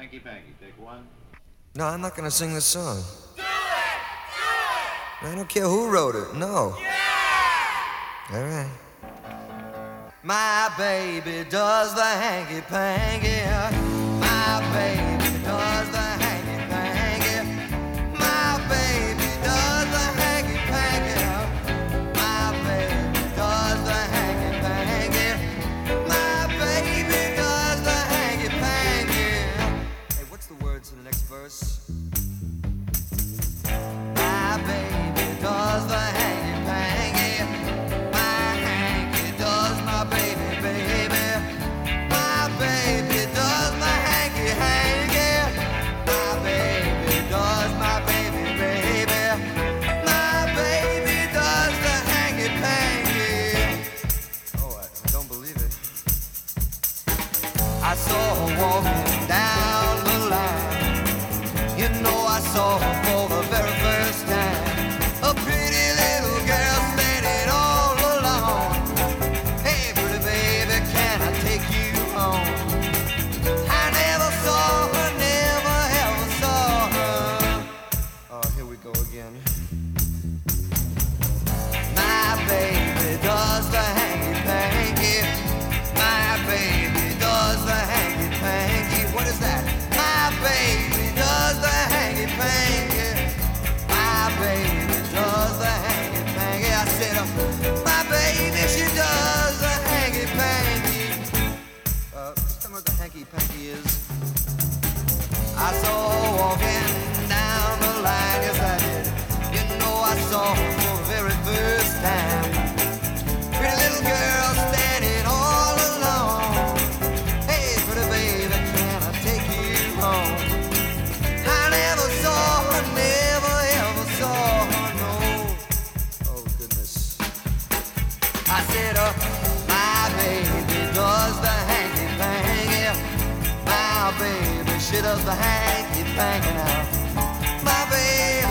Hanky panky, take one. No, I'm not gonna sing this song. Do it! Do it! I don't care who wrote it, no. Yeah! Alright. My baby does the hanky panky. I saw her walking down the line. You know I saw her. My baby, she does a hanky panky. Uh, the hanky panky is. I saw her walking. I said, my baby does the hanky panky. My baby, she does the hanky panky now. My baby.